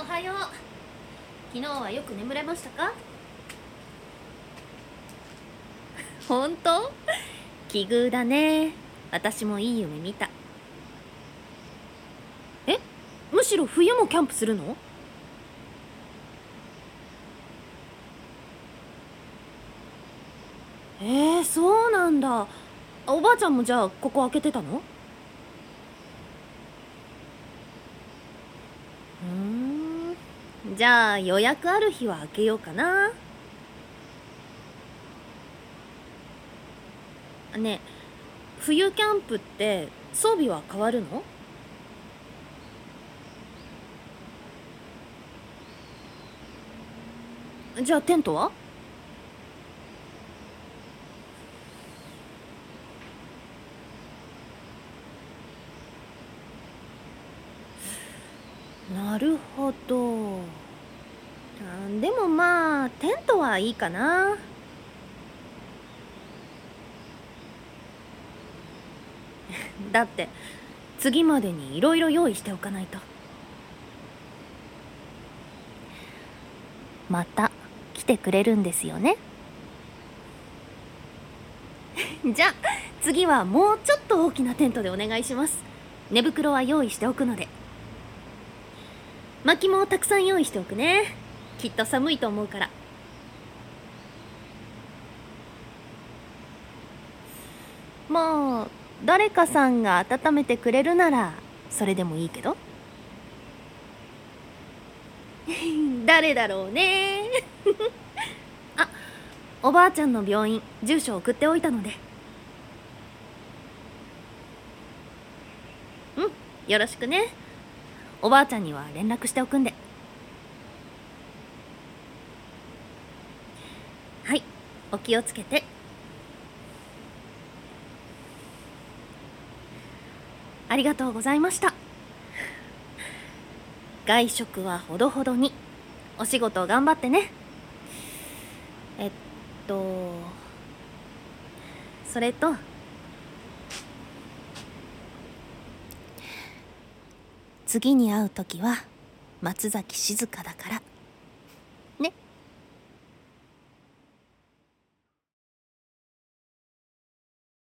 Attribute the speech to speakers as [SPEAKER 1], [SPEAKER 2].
[SPEAKER 1] おはよう。昨日はよく眠れましたか？本当？奇遇だね。私もいい夢見た。え？むしろ冬もキャンプするの？えー、そうなんだ。おばあちゃんもじゃあここ開けてたのうんじゃあ予約ある日は開けようかな。ね冬キャンプって装備は変わるの？じゃあテントは？なるほど。でもまあテントはいいかな。だって次までにいろいろ用意しておかないと。また来てくれるんですよね。じゃあ次はもうちょっと大きなテントでお願いします。寝袋は用意しておくので。薪もたくさん用意しておくね。きっと寒いと思うから。もう誰かさんが温めてくれるならそれでもいいけど。誰だろうね。あおばあちゃんの病院住所送っておいたので。うんよろしくね。おばあちゃんには連絡しておくんで。はいお気をつけて。ありがとうございました。外食はほどほどに。お仕事頑張ってね。えっとそれと次に会う時は松崎静香だから。